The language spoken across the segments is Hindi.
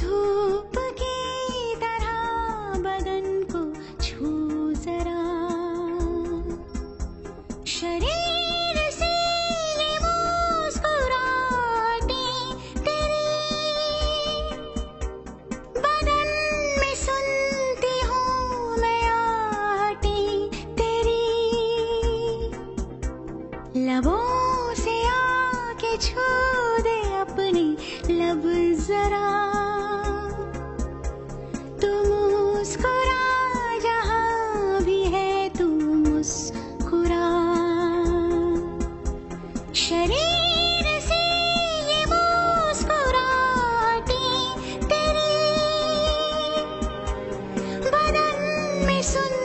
धूप की तरह बदन को छू जरा। शरीर से बदन में सुनती हूँ मैं तेरी। लबों से आके छू दे अपनी लब जरा। शरीर से ये मुस्कुराहटें तेरी। बदन में सुन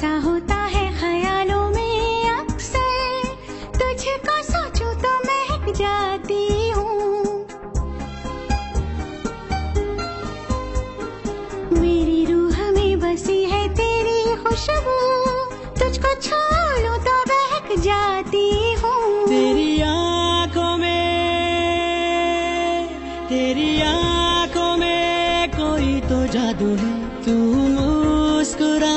ऐसा होता है ख्यालों में अक्सर। तुझको सोचूं तो महक जाती हूँ। मेरी रूह में बसी है तेरी खुशबू। तुझको छू लूँ तो बहक जाती हूँ। तेरी आँखों में, तेरी आँखों में कोई तो जादू है। तू मुस्कुरा।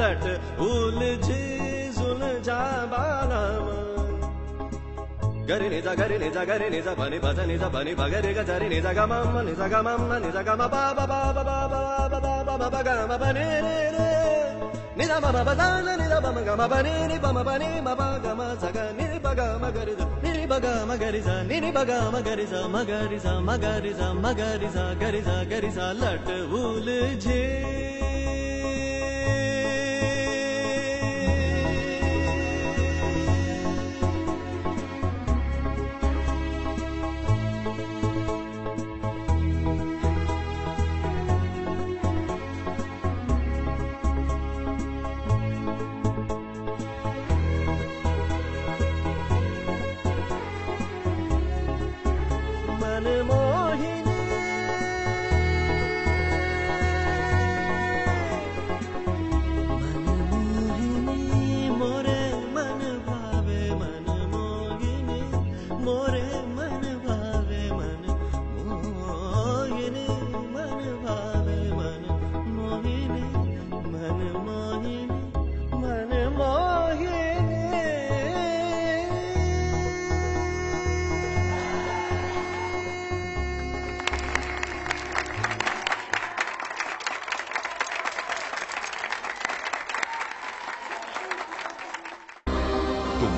लट उलझी झुलझा बालाम गरी निजा गरी निजा गरी निजा भनी भज निजा भनी भगरी गजरी निजा गा मम्मा निजा गा मम्मा निजा गा मा बाबा बाबा बाबा बाबा बाबा बाबा गा मा बने रे रे Bina baba ba ba da na nini baba ba ma ga ma ba ni nini ba ma ba ni ma ba ga ma za ga ni ba ga ma ga